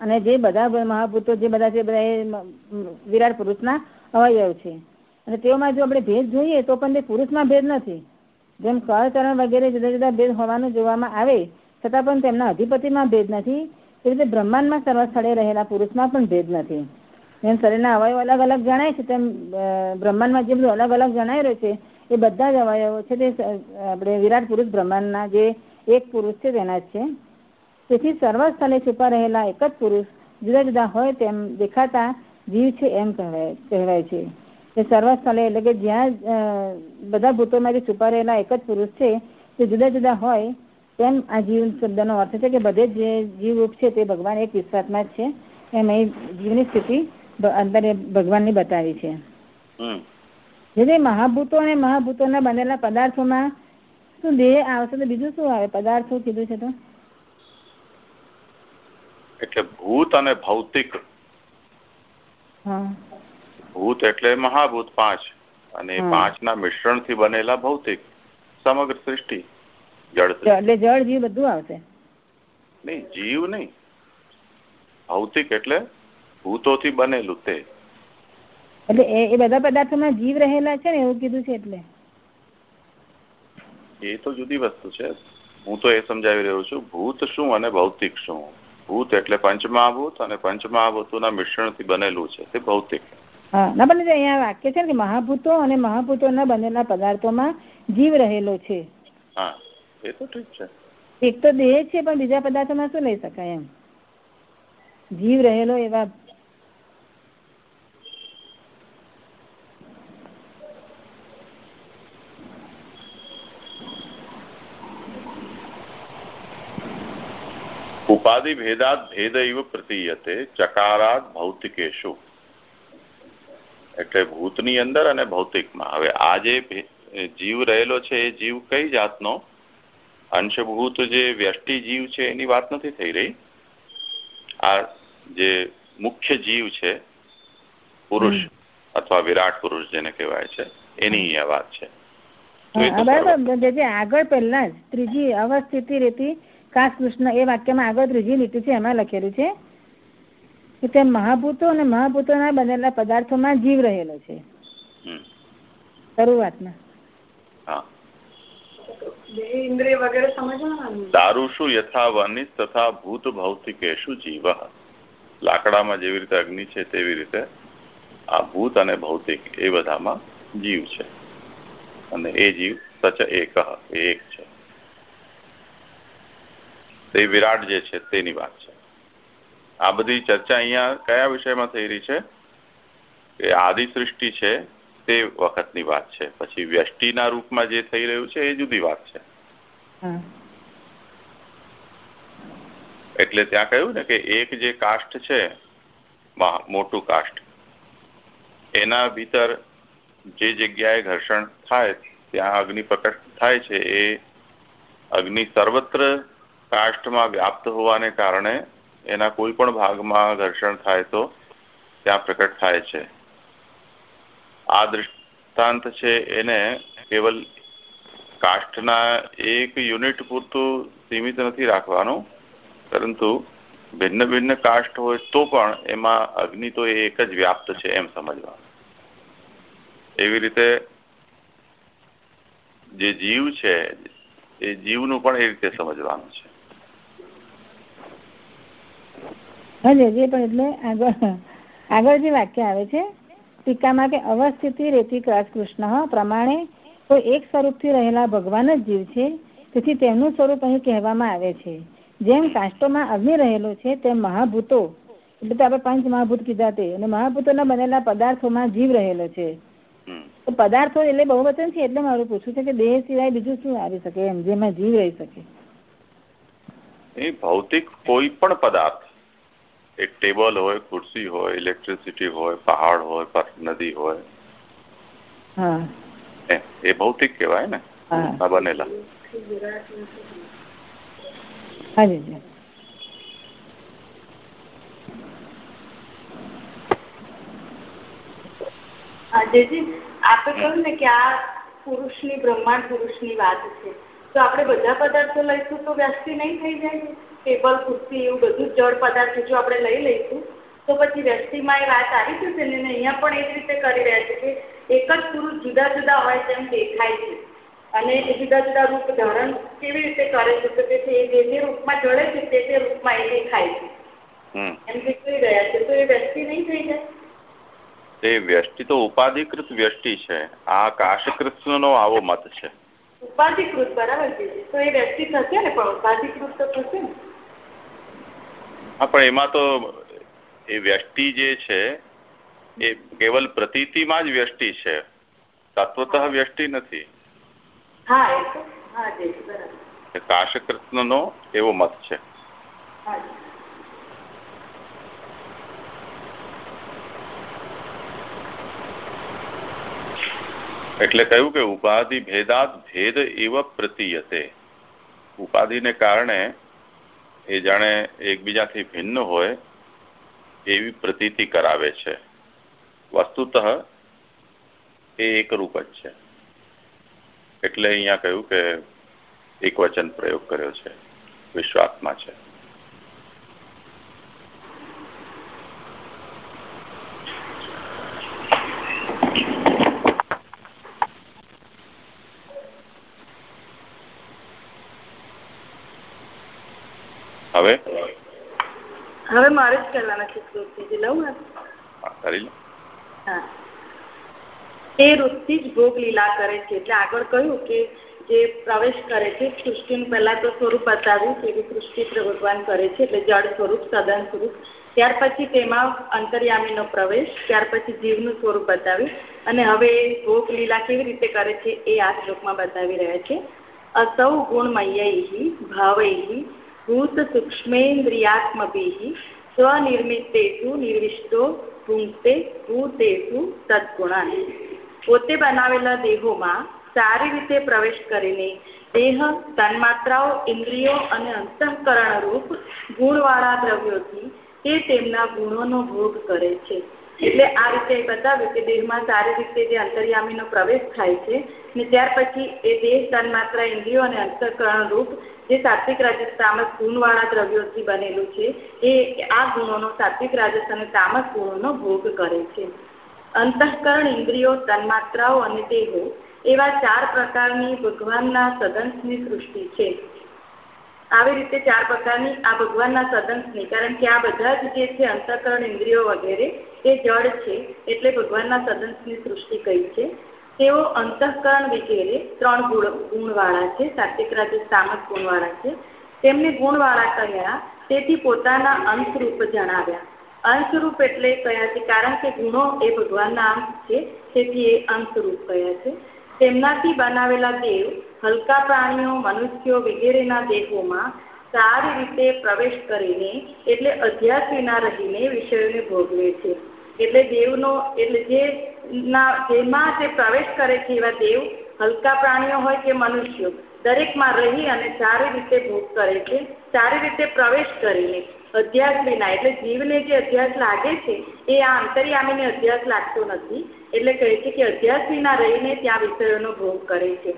અને જે બધા મહાભૂતો, જે બધા છે બધા વિરાટ પુરુષના અવયવ છે. અને તેઓમાં જો આપણે ભેદ જોઈએ તો પણ તે પુરુષમાં ભેદ નથી. જેમ કરચરણ વગેરે જુદા જુદા ભેદ હોવાનું જોવામાં આવે છતાં પણ તેમના અધિપતિમાં ભેદ નથી. એ રીતે બ્રહ્માંડમાં સર્વ સ્થળે રહેલા પુરુષમાં પણ ભેદ નથી. જેમ શરીરના અવયવ અલગ અલગ જણાય છે, તેમ બ્રહ્માંડમાં જે બધું અલગ અલગ જણાઈ રહ્યું છે, એ બધા જ અવયવો છે તે આપણે વિરાટ પુરુષ બ્રહ્માંડના જે એક પુરુષ છે તેના જ છે. તેથી સર્વ સ્થળે છુપા રહેલા એક જ પુરુષ જુદા જુદા હોય તેમ દેખાતા જીવ છે એમ કહેવાય કહેવાય છે. તે સર્વ સ્થળે એટલે કે જ્યાં બધા ભૂતોમાં જે છુપા રહેલા એક જ પુરુષ છે, તે જુદા જુદા હોય તેમ આ જીવ શબ્દનો અર્થ છે કે બધે જે જીવ રૂપ છે તે ભગવાન એક વિશ્વાસમાં જ છે. એમ અહીં જીવની સ્થિતિ અંદર ભગવાનની બતાવી છે. જેથી મહાભૂતો અને મહાભૂતોના બનેલા પદાર્થોમાં શું દેહ આવશે તો બીજું શું આવે? પદાર્થો કીધું છે તો? એટલે ભૂત અને ભૌતિક. ભૂત એટલે મહાભૂત પાંચ. અને પાંચ ના મિશ્રણથી બનેલા ભૌતિક સમગ્ર સૃષ્ટિ. જળ એટલે જળ જીવ બધું આવશે. નહીં જીવ નહીં. ભૌતિક એટલે ભૂતોથી બનેલું તે. એટલે એ બધા પદાર્થોમાં જીવ રહેલા છે ને એવું કીધું છે એટલે? એ તો જુદી વસ્તુ છે. હું તો એ સમજાવી રહ્યો છું. ભૂત શું અને ભૌતિક શું? ભૂત એટલે પંચમહાભૂત અને પંચમહાભૂતોના મિશ્રણથી બનેલું છે. તે ભૌતિક. હા ના પણ અહીંયા વાક્ય છે ને કે મહાભૂતો અને મહાભૂતોના બનેલા પદાર્થોમાં જીવ રહેલો છે. હા. એ તો ઠીક છે. એક તો દેહ છે પણ બીજા પદાર્થોમાં શું લઈ શકાય એમ? જીવ રહેલો એવા ઉપાધિ ભેદાત ભેદ ઇવ પ્રતીયતે ચકારાત ભૌતિકેશુ. એટલે ભૂતની અંદર અને ભૌતિકમાં. હવે આ જે જીવ રહેલો છે એ જીવ કઈ જાતનો? અંશભૂત જે વ્યષ્ટિ જીવ છે એની વાત નથી થઈ રહી. આ જે મુખ્ય જીવ છે પુરુષ અથવા વિરાટ પુરુષ જેને કહેવાય છે એની અહીંયા વાત છે. આગળ પહેલા જ ત્રીજી અવસ્થિતિ રેતી કાશ કૃષ્ણ એ વાક્યમાં આગળ ત્રીજી લીટી છે એમાં લખેલું છે કે તે મહાભૂતો અને મહાભૂતોના બનેલા પદાર્થોમાં જીવ રહેલો છે. શરૂઆતમાં. દારૂશુ યથા વનિ તથા ભૂત ભૌતિકેશુ જીવ. લાકડામાં જેવી રીતે અગ્નિ છે તેવી રીતે આ ભૂત અને ભૌતિક એ બધામાં જીવ છે. અને એ જીવ સચ એક એક છે. તે વિરાટ જે છે તેની વાત છે. આ બધી ચર્ચા અહીંયા કયા વિષયમાં થઈ રહી છે? કે આદિ સૃષ્ટિ છે તે વખતની વાત છે. પછી વ્યષ્ટિના રૂપમાં જે થઈ રહ્યું છે એ જુદી વાત છે. એટલે ત્યાં કહ્યું ને કે એક જે કાષ્ટ છે મોટું કાષ્ટ એના ભીતર જે જગ્યાએ ઘર્ષણ થાય ત્યાં અગ્નિ પ્રકટ થાય છે એ અગ્નિ સર્વત્ર કાષ્ટમાં વ્યાપ્ત હોવાને કારણે એના કોઈ પણ ભાગમાં ઘર્ષણ થાય તો ત્યાં પ્રકટ થાય છે. આ દૃષ્ટાંત છે એને કેવલ કાષ્ટના એક યુનિટ પૂરતું સીમિત નથી રાખવાનું, પરંતુ ભિન્ન ભિન્ન કાષ્ટ હોય તો પણ એમાં અગ્નિ તો એક જ વ્યાપ્ત છે એમ સમજવાનું. એવી રીતે જે જીવ છે, એ જીવનું પણ એ રીતે સમજવાનું છે. હજે જે પણ એટલે આગળ આગળ જે વાક્ય આવે છે ટીકામાં કે અવસ્થિતિ રેતી કૃષ્ણ પ્રમાણે કોઈ એક સ્વરૂપથી રહેલા ભગવાન જ જીવ છે. તેથી તેમનું સ્વરૂપ અહીં કહેવામાં આવે છે. જેમ કાષ્ટોમાં અગ્નિ રહેલો છે તેમ મહાભૂતો. એટલે તો આપણે પંચ મહાભૂત કીધા તે. અને મહાભૂતોના બનેલા પદાર્થોમાં જીવ રહેલો છે. પદાર્થો એટલે બહુ વચન છે એટલે મારું પૂછવું છે કે દેહ સિવાય બીજું શું આવી શકે? એમ જેમાં જીવ રહી શકે. ભૌતિક કોઈ પણ પદાર્થ એક ટેબલ હોય ખુરશી હોય ઇલેક્ટ્રિસિટી હોય પહાડ હોય નદી હોય એ ભૌતિક કહેવાય ને બનેલા જેજી આપણે કહ્યું ને કે આ પુરુષની બ્રહ્માંડ પુરુષની વાત છે તો આપણે બધા પદાર્થો લઈશું તો વ્યસ્તી નહીં થઈ જાય ટેબલ ખુરશી એવું બધું જળ પદાર્થ જો આપણે લઈ લઈશું તો પછી વ્યક્તિમાં એ વાત આવી જશે ને અહીંયા પણ એ જ રીતે કરી રહ્યા છે કે એક જ પુરુષ જુદા જુદા હોય તેમ દેખાય છે. અને એ જુદા જુદા રૂપ ધારણ કેવી રીતે કરે છે તો તેથી એ જે જે રૂપમાં જળે છે તે તે રૂપમાં એ દેખાય છે. એમ કે કહી રહ્યા છે તો એ વ્યક્તિ નહીં થઈ જાય. એ વ્યષ્ટિ તો ઉપાધિકૃત વ્યષ્ટિ છે. આ નો આવો મત છે. ઉપાધિકૃત બરાબર છે. તો એ વ્યક્તિ થશે ને પણ? ઉપાધિકૃત તો થશે ને? હા પણ એમાં તો એ વ્યષ્ટિ જે છે એ કેવલ પ્રતીતિમાં જ વ્યષ્ટિ છે. તત્વત વ્યષ્ટિ નથી. કાશકૃષ્ણ નો એવો મત છે. એટલે કહ્યું કે ઉપાધિ ભેદાત ભેદ એવ પ્રતીયતે. ઉપાધિને કારણે એ જાણે એકબીજાથી ભિન્ન હોય એવી પ્રતીતિ કરાવે છે. વસ્તુતઃ એ એકરૂપ જ છે. એટલે અહીંયા કહ્યું કે એક વચન પ્રયોગ કર્યો છે. વિશ્વાત્મા છે. હવે? હવે મારે જ કરવાના છે શ્લોકથી લઉં કરી લો. એ વૃત્તિ જ ભોગ લીલા કરે છે. એટલે આગળ કહ્યું કે જે પ્રવેશ કરે છે સૃષ્ટિ પહેલા તો સ્વરૂપ બતાવ્યું કે સૃષ્ટિ ભગવાન કરે છે એટલે જળ સ્વરૂપ સદન સ્વરૂપ. ત્યાર પછી તેમાં અંતર્યામીનો પ્રવેશ ત્યાર પછી જીવનું સ્વરૂપ બતાવ્યું. અને હવે ભોગ લીલા કેવી રીતે કરે છે એ આ શ્લોકમાં બતાવી રહ્યા છે. અસૌ ગુણમય ભાવૈ સૂક્ષ્મેન્દ્રિયાત્મભિઃ સ્વનિર્મિતેષુ નિર્વિષ્ટો ભૂંગતે ભૂતેષુ તત્ગુણાન પોતે બનાવેલા દેહોમાં સારી રીતે પ્રવેશ કરીને દેહ તન્માત્રાઓ ઇન્દ્રિયો અને અંતઃકરણ રૂપ ગુણવાળા દ્રવ્યોથી તે તેમના ગુણોનો ભોગ કરે છે એટલે આ રીતે બતાવ્યું કે દેહમાં સારી રીતે જે અંતર્યામીનો પ્રવેશ થાય છે ને ત્યાર પછી એ દેહ તન્માત્રા માત્ર ઇન્દ્રિયો અને અંતઃકરણ રૂપ જે સાત્વિક રાજસ તામસ ગુણવાળા દ્રવ્યોથી બનેલું છે, એ આ ગુણોનો સાત્વિક રાજસ અને તામસ ગુણોનો ભોગ કરે છે. અંતઃકરણ ઇન્દ્રિયો, તન્માત્રાઓ અને દેહો એવા ચાર પ્રકારની ભગવાનના સદંશની સૃષ્ટિ છે. આવી રીતે ચાર પ્રકારની આ ભગવાનના સદંશની કારણ કે આ બધા જ જે છે અંતઃકરણ ઇન્દ્રિયો વગેરે, એ જળ છે એટલે ભગવાનના સદંશની સૃષ્ટિ કહી છે. તેઓ અંતઃકરણ વગેરે ત્રણ ગુણ, ગુણવાળા છે, સાત્વિક રાજસ તામસ ગુણવાળા છે. તેમને ગુણવાળા કહ્યા, તેથી પોતાના અંશરૂપ જણાવ્યા. અંશરૂપ એટલે કયા છે? કારણ કે ગુણો એ ભગવાનના અંશ છે, તેથી એ અંશરૂપ કયા છે? તેમનાથી બનાવેલા દેવ, હલકા પ્રાણીઓ, મનુષ્યો વગેરેના દેહોમાં સારી રીતે પ્રવેશ કરીને, એટલે અધ્યાસ વિના રહીને વિષયોને ભોગવે છે. એટલે દેવનો, એટલે જે જેમાં જે પ્રવેશ કરે છે એવા દેવ, હલકા પ્રાણીઓ હોય કે મનુષ્યો, દરેકમાં રહી અને સારી રીતે ભોગ કરે છે, સારી રીતે પ્રવેશ કરીને, અધ્યાસ વિના, એટલે જીવને જે અધ્યાસ લાગે છે, એ આ અંતર્યામીને અધ્યાસ લાગતો નથી, એટલે કહે છે કે અધ્યાસ વિના રહીને ત્યાં વિષયોનો ભોગ કરે છે.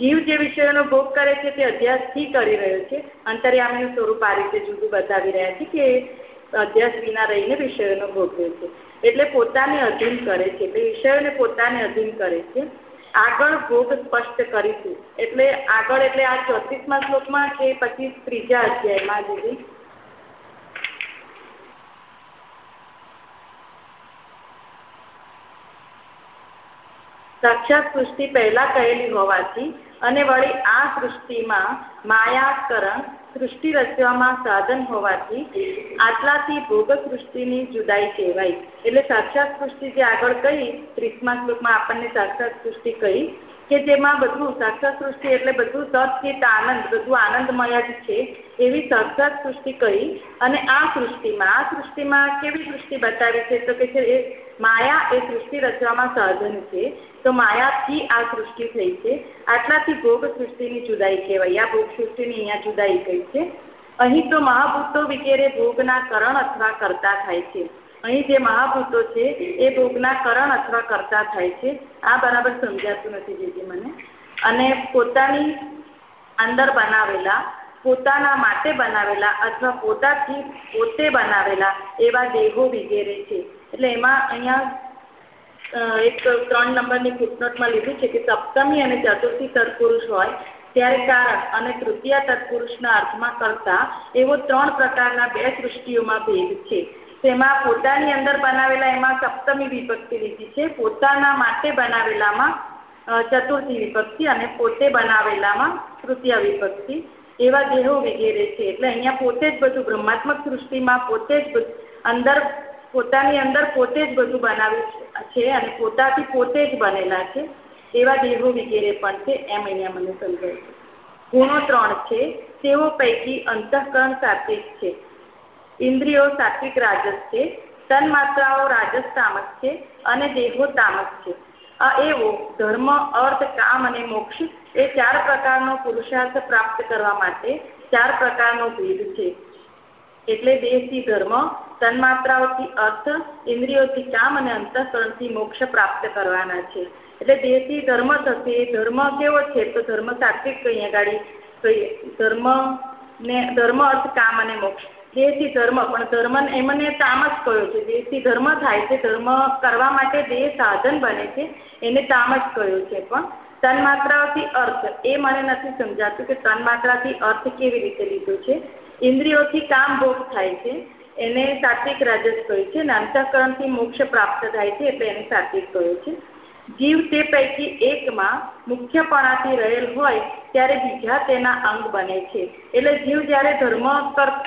જીવ જે વિષયોનો ભોગ કરે છે, તે અધ્યાસથી કરી રહ્યો છે. અંતર્યામીનું સ્વરૂપ આ રીતે જુદું બતાવી રહ્યા છે કે અધ્યાસ વિના રહીને વિષયોનો ભોગવે છે. એટલે પોતાને અધીન કરે છે. એટલે વિષયોને પોતાને અધીન કરે છે. આગળ ભોગ સ્પષ્ટ કરીશું. એટલે આગળ એટલે આ ચોત્રીસમાં શ્લોકમાં કે પછી ત્રીજા અધ્યાયમાં જેવી સાક્ષાત સૃષ્ટિ પહેલા કહેલી હોવાથી અને વળી આ સૃષ્ટિમાં માયાકરણ સૃષ્ટિ રચવામાં સાધન હોવાથી આટલાથી ભોગ સૃષ્ટિની જુદાઈ કહેવાય. એટલે સાક્ષાત સૃષ્ટિ જે આગળ કહી, ત્રીસમા શ્લોકમાં આપણને સાક્ષાત સૃષ્ટિ કહી કે જેમાં બધું સાક્ષાત સૃષ્ટિ એટલે બધું સચિત આનંદ, બધું આનંદમય જ છે એવી સાક્ષાત સૃષ્ટિ કહી અને આ સૃષ્ટિમાં આ સૃષ્ટિમાં કેવી સૃષ્ટિ બતાવી છે? તો કે છે, એ માયા એ સૃષ્ટિ રચવામાં સાધન છે. તો માયાથી આ સૃષ્ટિ થઈ છે. આટલાથી ભોગ સૃષ્ટિની જુદાઈ કહેવાય. આ ભોગ સૃષ્ટિની અહીંયા જુદાઈ કહી છે. અહીં તો મહાભૂતો વગેરે ભોગના કરણ અથવા કરતા થાય છે. અહીં જે મહાભૂતો છે, એ ભોગના કરણ અથવા કરતા થાય છે. આ બરાબર સમજાતું નથી જેથી મને. અને પોતાની અંદર બનાવેલા, પોતાના માટે બનાવેલા અથવા પોતાથી પોતે બનાવેલા એવા દેહો વગેરે છે. એટલે એમાં અહીંયા એક ત્રણ નંબરની ફૂટનોટમાં લીધું છે કે સપ્તમી અને ચતુર્થી તત્પુરુષ હોય, ત્યારે કારણ અને તૃતીય તત્પુરુષના અર્થમાં કરતા એવો ત્રણ પ્રકારના બે સૃષ્ટિઓમાં ભેદ છે. તેમાં પોતાની અંદર બનાવેલા એમાં સપ્તમી વિભક્તિ લીધી છે. પોતાના માટે બનાવેલામાં ચતુર્થી વિભક્તિ અને પોતે બનાવેલામાં તૃતીય વિભક્તિ. એવા દેહો વગેરે છે. એટલે અહીંયા પોતે જ બધું બ્રહ્માત્મક સૃષ્ટિમાં પોતે જ અંદર, પોતાની અંદર પોતે જ બધું બનાવ્યું છે અને પોતાથી પોતે જ બનેલા છે. એવા દેહો વગેરે પણ છે. એમ અહીંયા મને સમજાય ગુણો ત્રણ છે. તેઓ પૈકી અંતઃકરણ સાત્વિક છે. ઇન્દ્રિયો સાત્વિક રાજસ છે, તન્માત્રાઓ રાજસ તામસ છે અને દેહો તામસ છે. આ એવો ધર્મ, અર્થ, કામ અને મોક્ષ એ ચાર પ્રકારનો પુરુષાર્થ પ્રાપ્ત કરવા માટે ચાર પ્રકારનો ભેદ છે. એટલે દેહથી ધર્મ, તન્માત્રાઓથી અર્થ, ઇન્દ્રિયોથી કામ અને અંતઃકરણથી મોક્ષ પ્રાપ્ત કરવાના છે. એટલે દેહથી ધર્મ થશે, ધર્મ કેવો છે તો ધર્મ સાત્વિક કહીએ કહીએ. ધર્મ ને, ધર્મ, અર્થ, કામ અને મોક્ષ. દેહથી ધર્મ, પણ ધર્મ એમને તામસ કયો છે. દેહથી ધર્મ થાય છે, ધર્મ કરવા માટે દેહ સાધન બને છે, એને તામસ કયો છે. પણ તન્માત્રાથી અર્થ, એ મને નથી સમજાતું કે તન્માત્રાથી અર્થ કેવી રીતે લીધો છે. ઇન્દ્રિયોથી કામ ભોગ થાય છે, એને સાત્વિક રાજસ કહ્યું છે નાંતકરણથી મોક્ષ પ્રાપ્ત થાય છે, એટલે એને સાત્વિક કહ્યું છે. જીવ તે પૈકી એકમાં મુખ્યપણાથી રહેલ હોય ત્યારે બીજા તેના અંગ બને છે. એટલે જીવ જ્યારે ધર્મ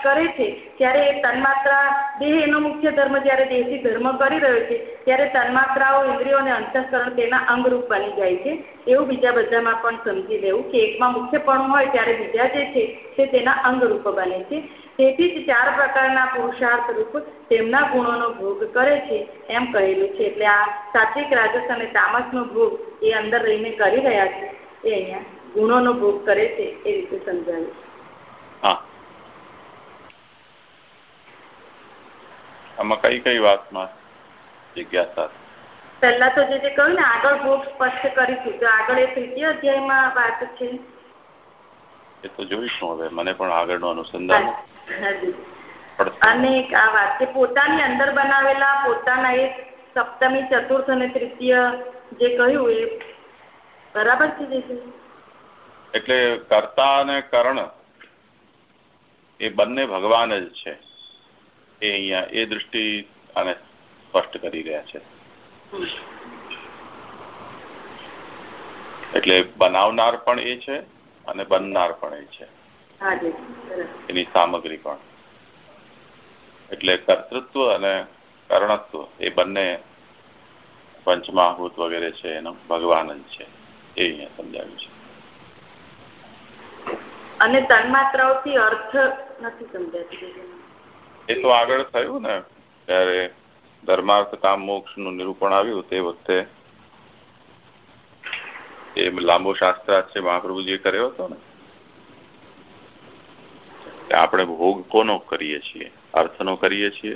કરે છે, ત્યારે એ તન્માત્રા દેહ, એનો મુખ્ય ધર્મ જ્યારે દેહથી ધર્મ કરી રહ્યો છે, ત્યારે તન્માત્રાઓ, ઇન્દ્રિયો અને અંતઃકરણ તેના અંગરૂપ બની જાય છે. એવું બીજા બધામાં પણ સમજી લેવું કે એકમાં મુખ્યપણું હોય ત્યારે બીજા જે છે, તે તેના અંગરૂપ બને છે. તેથી જ ચાર પ્રકારના પુરુષાર્થ રૂપ તેમના ગુણોનો ભોગ કરે છે, એમ કહેલું છે. એટલે આ સાત્વિક, રાજસ અને તામસનો ભોગ એ અંદર રહીને કરી રહ્યા છે એ અહીંયા ગુણોનો ભોગ કરે છે એ રીતે સમજાવ્યું આમાં કઈ કઈ વાતમાં જિજ્ઞાસા પહેલા તો જે જે કહ્યું ને આગળ ભોગ સ્પષ્ટ કરીશું તો આગળ એ તૃતીય અધ્યાયમાં વાત છે. એ તો જોઈશું હવે મને પણ આગળનું અનુસંધાન અને આ વાત કે પોતાની અંદર બનાવેલા પોતાના એ સપ્તમી ચતુર્થ અને તૃતીય જે કહ્યું એ બરાબર છે એટલે કર્તા અને કરણ એ બંને ભગવાન જ છે. એ અહીંયા એ દ્રષ્ટિ આને સ્પષ્ટ કરી રહ્યા છે. એટલે બનાવનાર પણ એ છે અને બનનાર પણ એ છે. એની સામગ્રી પણ. એટલે કર્તૃત્વ અને કર્ણત્વ એ બંને પંચમહાભૂત વગેરે છે એનો ભગવાન જ છે. એ અહીંયા સમજાવ્યું છે. અને તન્માત્રાઓથી અર્થ નથી સમજાતું એ તો આગળ થયું ને ત્યારે ધર્માર્થ કામ મોક્ષનું નિરૂપણ આવ્યું તે વખતે. એ લાંબો શાસ્ત્રાર્થ છે મહાપ્રભુજીએ કર્યો હતો ને. આપણે ભોગ કોનો કરીએ છીએ? અર્થનો કરીએ છીએ?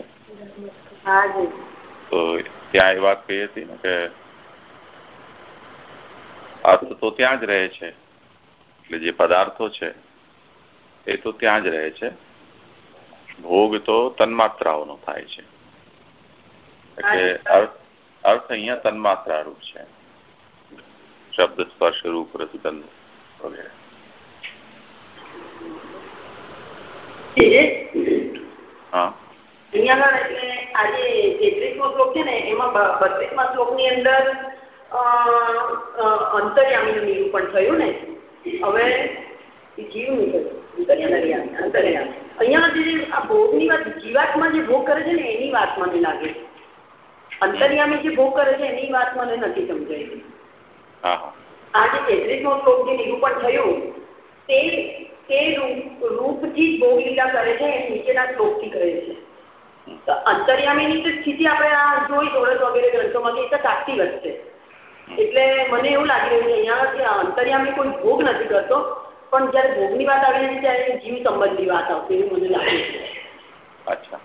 તો ત્યાં એ વાત કહી હતી ને કે અર્થ તો ત્યાં જ રહે છે. એટલે જે પદાર્થો છે એ તો ત્યાં જ રહે છે. ભોગ તો તન્માત્રાઓનો થાય છે. એટલે અર્થ અર્થ અહીંયા તન્માત્રા રૂપ છે. શબ્દ સ્પર્શ રૂપ રસગંધ વગેરે. હા. અહીંયા એટલે આજે તેત્રીસમો શ્લોક છે ને એમાં બત્રીસમા શ્લોકની અંદર અંતર્યામીનું નિરૂપણ થયું ને. હવે જીવનું થયું અંતર્યામી. અહીંયા જે આ ભોગની વાત જીવાત્મા જે ભોગ કરે છે ને એની વાત મને લાગે. છે અંતર્યામી જે ભોગ કરે છે એની વાત મને નથી સમજાઈ. આ જે તેત્રીસમો શ્લોક જે નિરૂપણ થયું તે તે રૂપ રૂપથી ભોગ લીલા કરે છે એ નીચેના શ્લોકથી કરે છે. તો અંતર્યામીની જે સ્થિતિ આપણે આ જોઈ જોડસ વગેરે ગ્રંથોમાં કે એ તો વાત છે. એટલે મને એવું લાગી રહ્યું છે અહીંયા કે અંતર્યામી કોઈ ભોગ નથી કરતો પણ જ્યારે ભોગની વાત આવી રહી ત્યારે જીવ સંબંધી વાત આવશે એવું મને લાગે છે. અચ્છા.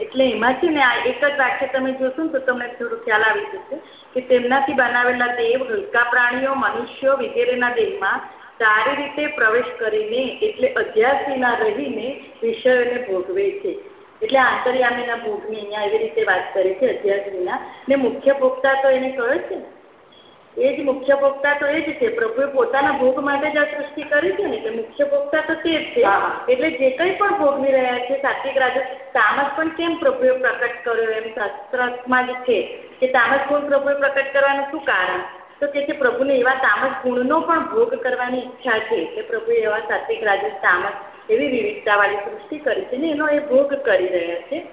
એટલે એમાં છે ને આ એક જ વાક્ય તમે જોશો ને તો તમને થોડું ખ્યાલ આવી જશે કે તેમનાથી બનાવેલા દેવ હલકા પ્રાણીઓ મનુષ્યો વગેરેના દેહમાં સારી રીતે પ્રવેશ કરીને એટલે અધ્યાસીના રહીને વિષયોને ભોગવે છે. એટલે આંતરયામીના ભોગની અહીંયા એવી રીતે વાત કરી છે અધ્યાસીના ને મુખ્ય ભોગતા તો એને કહ્યો છે? એ જ મુખ્ય ભોગતા તો એ જ છે. પ્રભુએ પોતાના ભોગ માટે જ આ સૃષ્ટિ કરી છે ને? કે મુખ્ય ભોગતા તો તે જ છે. એટલે જે કંઈ પણ ભોગવી રહ્યા છે સાત્વિક રાજા તામસ પણ કેમ પ્રભુએ પ્રકટ કર્યો? એમ શાસ્ત્રમાં જ છે કે તામસ ગુણ પ્રભુએ પ્રકટ કરવાનું શું કારણ? તો કે છે પ્રભુને એવા તામસ ગુણનો પણ ભોગ કરવાની ઈચ્છા છે. કે પ્રભુએ એવા સાત્વિક રાજસ તામસ એવી વિવિધતાવાળી સૃષ્ટિ કરી છે ને, એનો એ ભોગ કરી રહ્યા છે,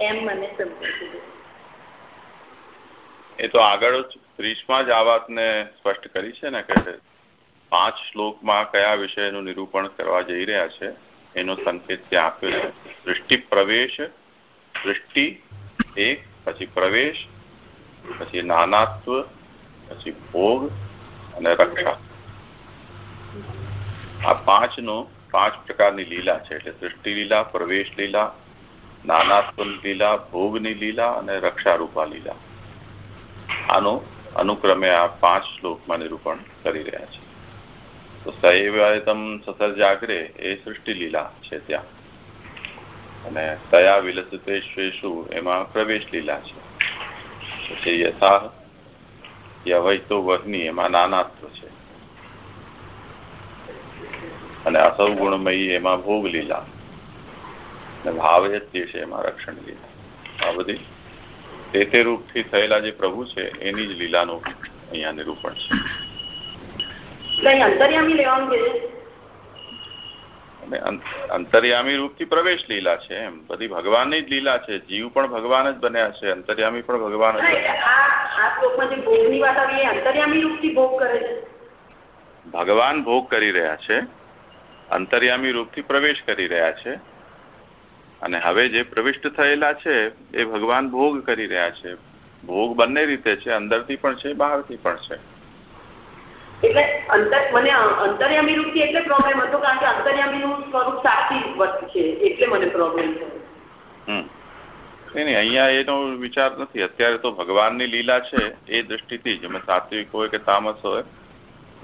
એમ મને સમજાય એ તો આગળ ત્રીસમાં જ આ વાતને સ્પષ્ટ કરી છે ને, કે પાંચ શ્લોકમાં કયા વિષયનું નિરૂપણ કરવા જઈ રહ્યા છે, એનો સંકેત ત્યાં આપ્યો છે. દૃષ્ટિ પ્રવેશ, દૃષ્ટિ એક, પછી પ્રવેશ, પછી નાનાત્વ, પછી ભોગ અને રક્ષા. આ પાંચનો પાંચ પ્રકારની લીલા છે. એટલે સૃષ્ટિ લીલા, પ્રવેશ લીલા, નાનાત્વની લીલા, ભોગની લીલા અને રક્ષારૂપા લીલા. આનું અનુક્રમે આ પાંચ શ્લોકમાં નિરૂપણ કરી રહ્યા છે. તો સૈવાયતમ સતર જાગરે એ સૃષ્ટિ લીલા છે ત્યાં. અને તયા વિલસતેશ્વેશુ એમાં પ્રવેશ લીલા છે. પછી યથા, યવૈતો વહની, એમાં નાનાત્વ છે. અને અસૌ ગુણમયી એમાં ભોગ લીલા અને ભાવે તે છે એમાં રક્ષણ લીલા આ બધી તે તે રૂપથી થયેલા જે પ્રભુ છે એની જ લીલાનું અહીંયા નિરૂપણ છે. અંતર્યામી રૂપથી પ્રવેશ લીલા છે એમ. બધી ભગવાનની જ લીલા છે. જીવ પણ ભગવાન જ બન્યા છે. અંતર્યામી પણ ભગવાન જ બન્યા ભગવાન ભોગ કરી રહ્યા છે. અંતર્યામી રૂપથી પ્રવેશ કરી રહ્યા છે અને હવે જે પ્રવિષ્ટ થયેલા છે એ ભગવાન ભોગ કરી રહ્યા છે. ભોગ બંને રીતે છે અંદરથી પણ છે બહારથી પણ છે. એટલે અંતર મને અંતર્યામી રૂપથી એટલે પ્રોબ્લેમ હતો કારણ કે અંતર્યામીનું સ્વરૂપ સાક્ષી વસ્તુ છે એટલે મને પ્રોબ્લેમ થયો. હમ. નહીં નહીં અહીંયા એનો વિચાર નથી. અત્યારે તો ભગવાનની લીલા છે એ દ્રષ્ટિથી જ અમે સાત્વિક હોય કે તામસ હોય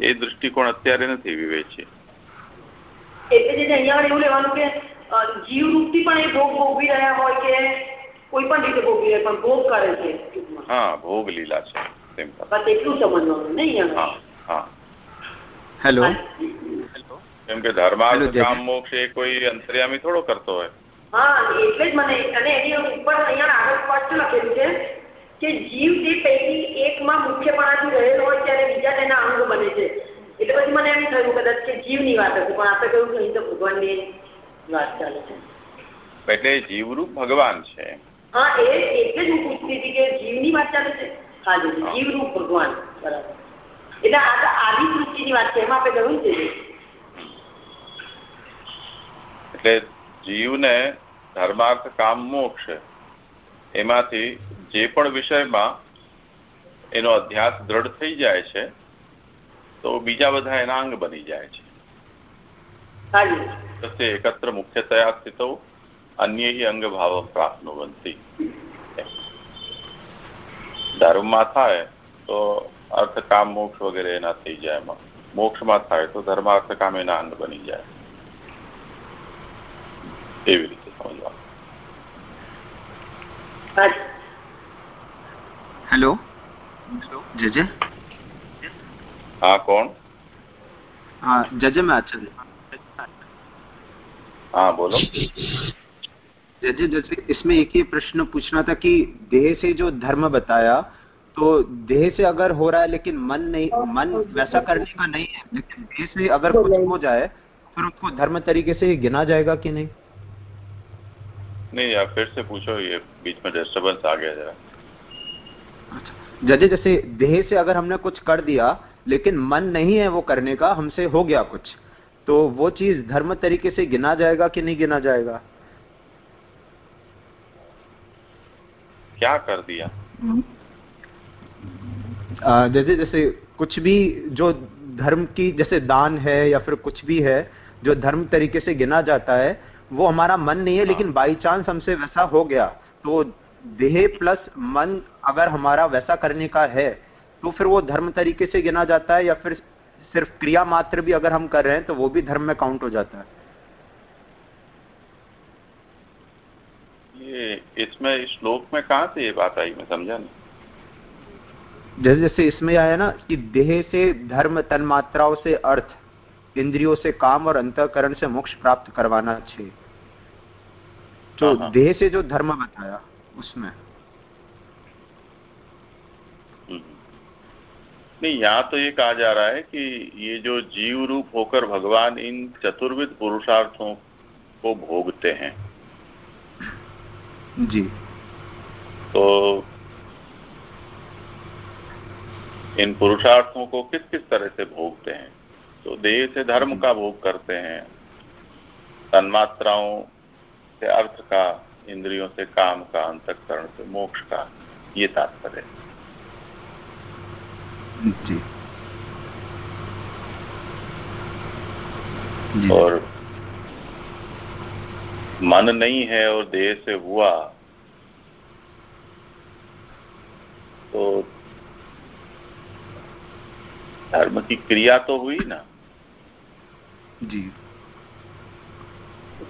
એ દૃષ્ટિકોણ અત્યારે નથી વિવેચીએ એટલે જે અહીંયા એવું લેવાનું કે જીવ રૂપથી પણ એ ભોગ ભોગવી રહ્યા હોય કે કોઈ પણ રીતે ભોગવી રહ્યા પણ ભોગ કરે છે હા ભોગ લીલા છે બસ એટલું સમજવાનું નહીં હા હા. હેલો. કેમ કે ધર્માર્થ કામ મોક્ષ એ કોઈ અંતર્યામી થોડો કરતો હોય. હા એટલે જ મને અને એની ઉપર અહીંયા આગળ સ્પષ્ટ લખેલું છે કે જીવ તે પૈકી એકમાં મુખ્યપણાથી રહેલો હોય ત્યારે બીજા તેના અંગ બને છે. એટલે પછી મને એમ થયું કદાચ કે જીવની વાત હશે પણ આપણે કહ્યું કે અહીં તો ભગવાનની વાત ચાલે છે. એટલે જીવરૂપ ભગવાન છે. હા એ એટલે જ હું પૂછતી હતી કે જીવની વાત ચાલે છે? હા જી જીવરૂપ ભગવાન બરાબર. એટલે આ આદિ સૃષ્ટિની વાત છે એમાં આપણે કહ્યું છે એટલે જીવને ધર્માર્થ કામ મોક્ષ એમાંથી જે પણ વિષયમાં એનો અધ્યાસ દ્રઢ થઈ જાય છે તો બીજા બધા એના અંગ બની જાય છે. એકત્ર મુખ્યતયા સ્થિતો અન્ય અંગ ભાવ પ્રાપ્નુવંતી. ધર્મમાં થાય તો અર્થ કામ મોક્ષ વગેરે એના થઈ જાય એમાં. મોક્ષમાં થાય તો ધર્માર્થ કામ એના અંગ બની જાય. એવી રીતે સમજવા હેલો જજે हाँ कौन हाँ जजे मैं अच्छा हाँ बोलो जजे जैसे इसमें एक ही प्रश्न पूछना था कि देह से जो धर्म बताया तो देह से अगर हो रहा है लेकिन मन नहीं मन वैसा करने का नहीं है लेकिन देह से अगर कुछ हो जाए फिर उसको धर्म तरीके से गिना जाएगा कि नहीं नहीं यार फिर से पूछो ये बीच में डिस्टर्बेंस आ गया जरा। जजे जैसे देह से अगर हमने कुछ कर दिया लेकिन मन नहीं है वो करने का हमसे हो गया कुछ। तो वो चीज़ धर्म तरीके से गिना जाएगा कि नहीं गिना जाएगा? क्या कर दिया? आ, जैसे जैसे कुछ भी जो धर्म की जैसे दान है या फिर कुछ भी है जो धर्म तरीके से गिना जाता है वो हमारा मन नहीं है लेकिन बाई चांस हमसे वैसा हो गया। तो देह प्लस मन अगर हमारा वैसा करने का है तो फिर वो धर्म तरीके से गिना जाता है या फिर सिर्फ़ क्रिया मात्र भी अगर हम कर रहे हैं तो वो भी धर्म में काउंट हो जाता है। ये इसमें इस श्लोक में कहा से ये बात आई मैं समझा नहीं। जैसे जैसे इसमें आया ना कि देह से धर्म तन्मात्राओं से अर्थ इंद्रियों से काम और अंतकरण से मोक्ष प्राप्त करवाना चाहिए तो देह से जो धर्म बताया उसमें। नहीं यहाँ तो ये कहा जा रहा है कि ये जो जीव रूप होकर भगवान इन चतुर्विध पुरुषार्थों को भोगते हैं। जी। तो इन पुरुषार्थों को किस किस तरह से भोगते हैं? तो देह से धर्म का भोग करते हैं तन्मात्राओं से अर्थ का इंद्रियों से काम का अंतकरण से मोक्ष का ये तात्पर्य जी। और मन नहीं है और देह से हुआ तो धर्म की क्रिया तो हुई ना। जी।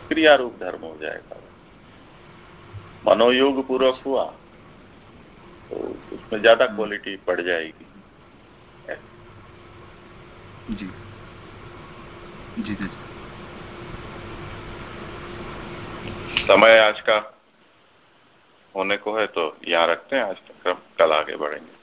क्रिया रूप धर्म हो जाएगा। मनोयोग पूर्वक हुआ तो उसमें ज़्यादा क्वालिटी बढ़ जाएगी। जी। जी जी। समय आज का होने को है तो यहाँ रखते हैं, आज तक कल आगे बढ़ेंगे।